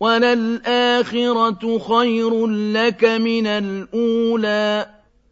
وَلَلْآخِرَةُ خَيْرٌ لَّكَ مِنَ الْأُولَىٰ